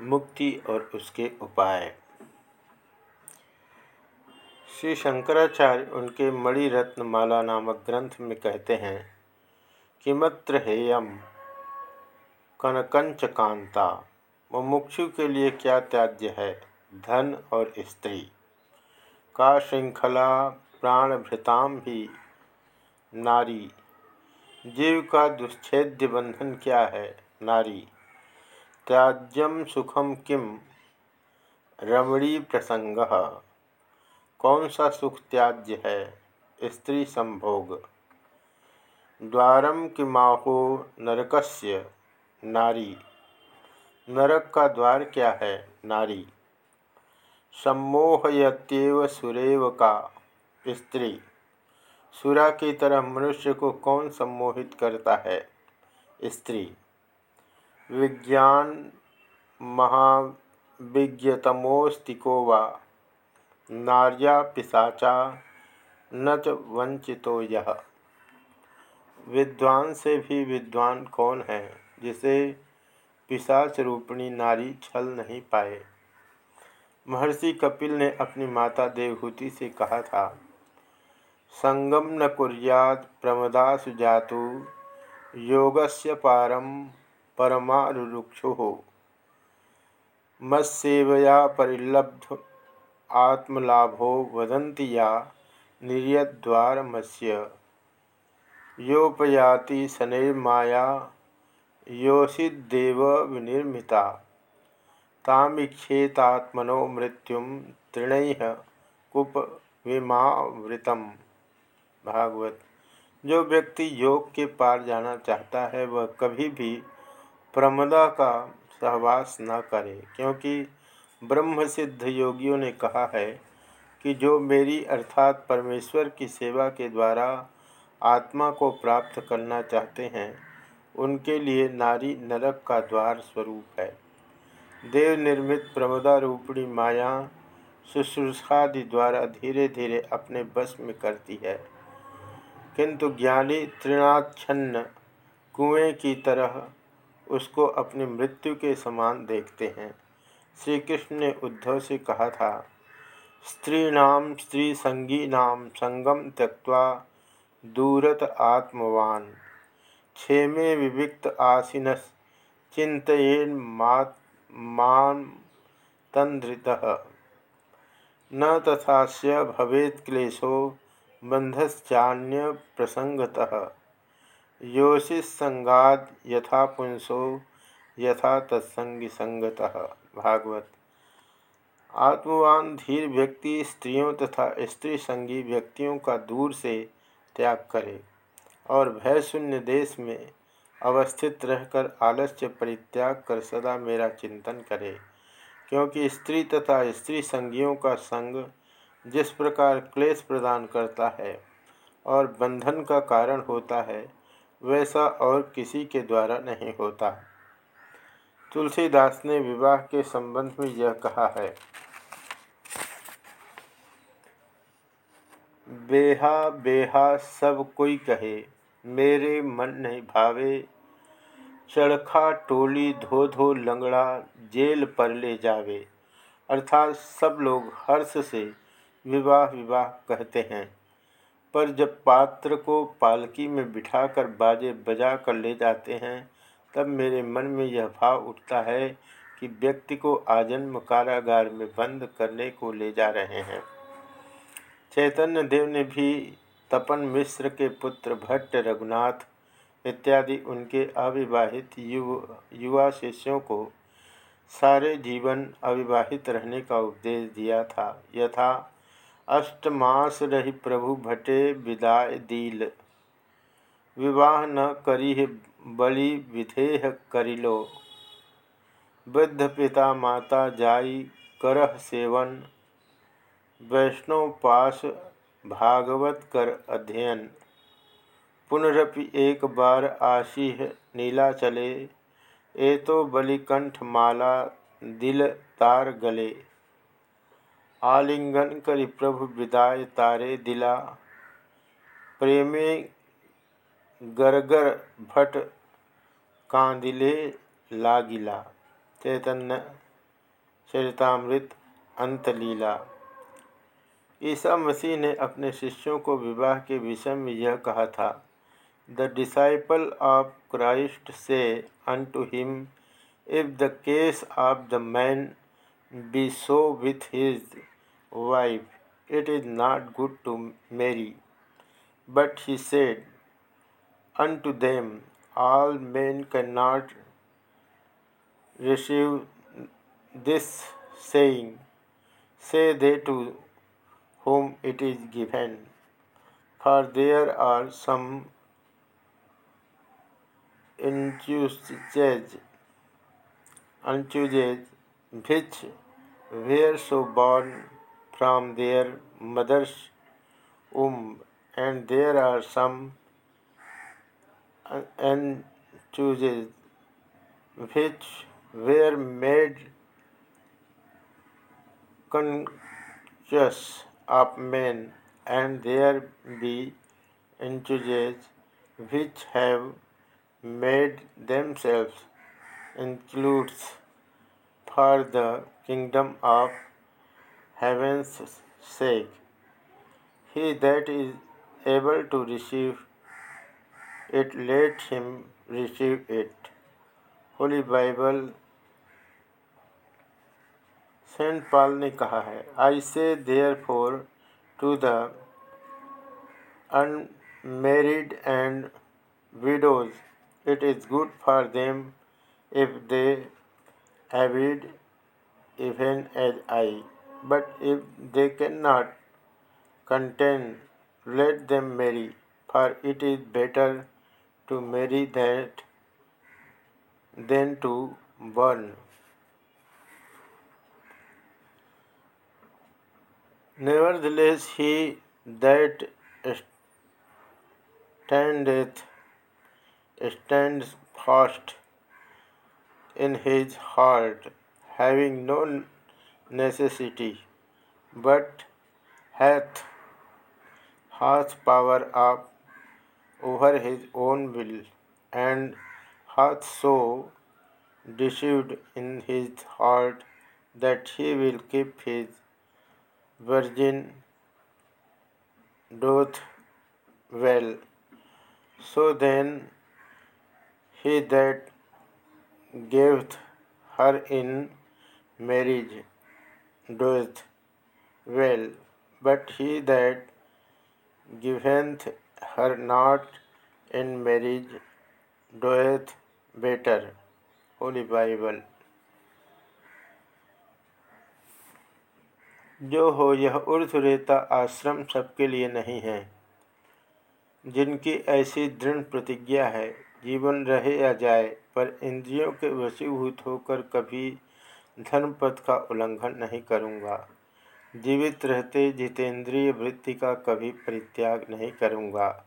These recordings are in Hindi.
मुक्ति और उसके उपाय। श्री शंकराचार्य उनके मणिरत्न माला नामक ग्रंथ में कहते हैं किमत्र हेयम, कनकंच कांता, मुमुक्षु के लिए क्या त्याज्य है? धन और स्त्री। का श्रृंखला प्राणभृताम भी नारी। जीव का दुच्छेद्य बंधन क्या है? नारी। त्याज्यम सुखम किम रमणी प्रसंग। कौन सा सुख त्याज्य है? स्त्री संभोग। द्वारम किमाहो नरकस्य नारी। नरक का द्वार क्या है? नारी। सम्मोहयत्येव सुरेव का स्त्री। सुरा की तरह मनुष्य को कौन सम्मोहित करता है? स्त्री। विज्ञान महाविज्ञतमोस्तिको वा? नार्या पिशाचा न च वंचितो यह विद्वान से भी विद्वान कौन है, जिसे पिशाच रूपणी नारी छल नहीं पाए? महर्षि कपिल ने अपनी माता देवहूति से कहा था, संगम न कुर्याद प्रमदासु जातु, योगस्य पारम परमारुक्षु मत्सेवया परिलब्ध आत्मलाभो वदन्ति या निर्यद्वारमस्य। योपयाति शनैर्माया योषिदेव विनिर्मिता। तामीक्षेतात्मनो मृत्यु तृण कुप विमावृतम भागवत। जो व्यक्ति योग के पार जाना चाहता है, वह कभी भी प्रमदा का सहवास न करे, क्योंकि ब्रह्म सिद्ध योगियों ने कहा है कि जो मेरी अर्थात परमेश्वर की सेवा के द्वारा आत्मा को प्राप्त करना चाहते हैं, उनके लिए नारी नरक का द्वार स्वरूप है। देव निर्मित प्रमदा रूपणी माया शुश्रूषादि द्वारा धीरे धीरे अपने बस में करती है। किंतु ज्ञानी तृणाच्छन्न कुएँ की तरह उसको अपनी मृत्यु के समान देखते हैं। श्री कृष्ण ने उद्धव से कहा था स्त्रीणाम स्त्री संगीनाम संगम त्यक्वा दूरत आत्मवान। क्षेमे विविक्त आसीनस चिंतन मान तंद्रित न तथा भवेत क्लेशो बंधश्चान्य प्रसंगतः योषिसंगाद यथा पुंसो यथा तत्संगी संगत। भागवत। आत्मवान धीर व्यक्ति स्त्रियों तथा स्त्री संगी व्यक्तियों का दूर से त्याग करे और भय शून्य देश में अवस्थित रहकर आलस्य परित्याग कर सदा मेरा चिंतन करे, क्योंकि स्त्री तथा स्त्री संगियों का संग जिस प्रकार क्लेश प्रदान करता है और बंधन का कारण होता है वैसा और किसी के द्वारा नहीं होता। तुलसीदास ने विवाह के संबंध में यह कहा है। बेहा बेहा, सब कोई कहे, मेरे मन नहीं भावे। चड़खा टोली धो धो लंगड़ा, जेल पर ले जावे। अर्थात सब लोग हर्ष से विवाह विवाह कहते हैं। पर जब पात्र को पालकी में बिठाकर बाजे बजा कर ले जाते हैं, तब मेरे मन में यह भाव उठता है कि व्यक्ति को आजन्म कारागार में बंद करने को ले जा रहे हैं। चैतन्य देव ने भी तपन मिश्र के पुत्र भट्ट, रघुनाथ इत्यादि उनके अविवाहित युव, युवा शिष्यों को सारे जीवन अविवाहित रहने का उपदेश दिया था। यथा अष्टमास रही प्रभु भटे विदाय दील। विवाह न करी बलि विधेह करिलो। वृद्ध पिता माता जाई करह सेवन। वैष्णव पास भागवत कर अध्ययन। पुनरपि एक बार आशीह नीला चले। ए तो बलिकंठ माला दिल तार गले। आलिंगन करी प्रभु विदाय तारे दिला। प्रेमे गरगर भट कांदिले लागिला। चैतन्य चरितामृत अंतलीला। ईसा मसीह ने अपने शिष्यों को विवाह के विषय में यह कहा था, the disciple of Christ say unto him, if the case of the man be so with his Wife, it is not good to marry. But he said unto them, All men cannot receive this saying, say they to whom it is given. For there are some enthusiasts, enthusiasts which were so born from their mother's womb, and there are some enthusiasms which were made conscious of men, and there be entities which have made themselves includes for the kingdom of heaven's sake. He that is able to receive it, let him receive it. Holy Bible Saint Paul ने कहा है I say therefore to the unmarried and widows it is good for them if they abide even as I but if they cannot contain, let them marry, for it is better to marry that than to burn. Nevertheless, he that standeth stands fast in his heart, having known necessity, but hath hath power of over his own will, and hath so deceived in his heart that he will keep his virgin doth well. So then he that gaveth her in marriage doeth well, but he that giveth her not in marriage doeth better. Holy Bible. जो हो यह रेता आश्रम सबके लिए नहीं है जिनकी ऐसी दृढ़ प्रतिज्ञा है जीवन रहे या जाए पर इंद्रियों के वशीभूत होकर कभी धर्मपथ का उल्लंघन नहीं करूँगा। जीवित रहते जितेंद्रिय वृत्ति का कभी परित्याग नहीं करूँगा।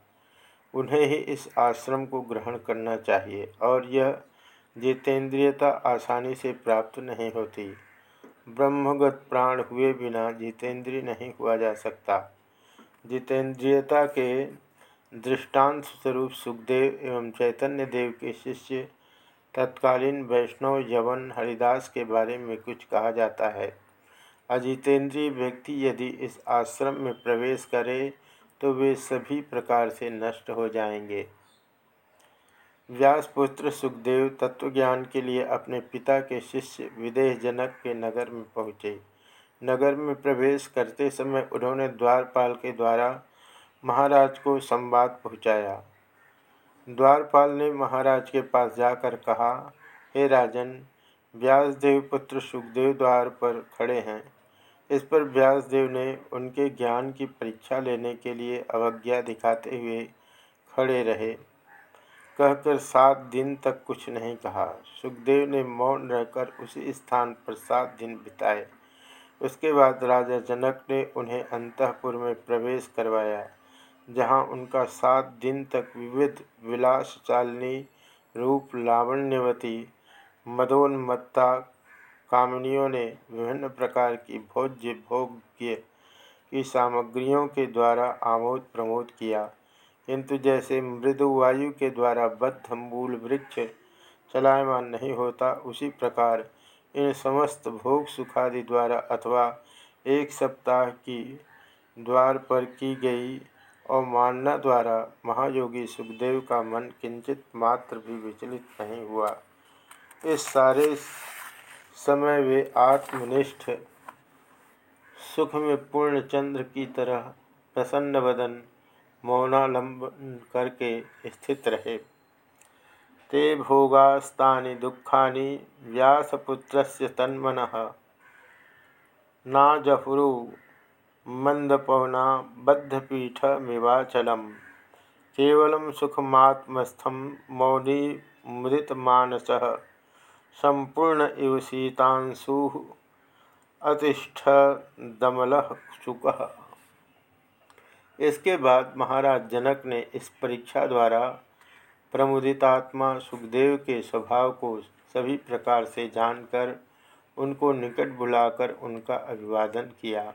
उन्हें ही इस आश्रम को ग्रहण करना चाहिए और यह जितेंद्रियता आसानी से प्राप्त नहीं होती। ब्रह्मगत प्राण हुए बिना जितेंद्रिय नहीं हुआ जा सकता। जितेंद्रियता के दृष्टांत स्वरूप सुखदेव एवं चैतन्य देव के शिष्य तत्कालीन वैष्णव यवन हरिदास के बारे में कुछ कहा जाता है। अजितेंद्रीय व्यक्ति यदि इस आश्रम में प्रवेश करे तो वे सभी प्रकार से नष्ट हो जाएँगे। व्यासपुत्र सुखदेव तत्वज्ञान के लिए अपने पिता के शिष्य विदेह जनक के नगर में पहुँचे। नगर में प्रवेश करते समय उन्होंने द्वारपाल के द्वारा महाराज को संवाद पहुँचाया। द्वारपाल ने महाराज के पास जाकर कहा, हे राजन, व्यासदेव पुत्र सुखदेव द्वार पर खड़े हैं। इस पर व्यासदेव ने उनके ज्ञान की परीक्षा लेने के लिए अवज्ञा दिखाते हुए खड़े रहे। कहकर सात दिन तक कुछ नहीं कहा। सुखदेव ने मौन रहकर उसी स्थान पर सात दिन बिताए। उसके बाद राजा जनक ने उन्हें अंतपुर में प्रवेश करवाया। जहाँ उनका सात दिन तक विविध विलास चालनी रूप लावण्यवती मदोन्मत्ता कामनियों ने विभिन्न प्रकार की भोज्य भोग्य की सामग्रियों के द्वारा आमोद प्रमोद किया। किंतु जैसे मृदु वायु के द्वारा बद्ध मूल वृक्ष चलायमान नहीं होता, उसी प्रकार इन समस्त भोग सुखादि द्वारा अथवा एक सप्ताह की द्वार पर की गई अवमानना द्वारा महायोगी सुखदेव का मन किंचित मात्र भी विचलित नहीं हुआ। इस सारे समय वे आत्मनिष्ठ सुख में पूर्ण चंद्र की तरह प्रसन्न बदन मौनालंबन करके स्थित रहे। ते भोगास्ता दुखा व्यासपुत्र तन्मन ना नाजहुरु मंदपवना बद्धपीठमिवाचल केवल सुखमात्मस्थम मौनी मुदितमानस संपूर्ण इव शीतांशु अतिष्ठ दमल सुख। इसके बाद महाराज जनक ने इस परीक्षा द्वारा प्रमुदितात्मा सुखदेव के स्वभाव को सभी प्रकार से जानकर उनको निकट बुलाकर उनका अभिवादन किया।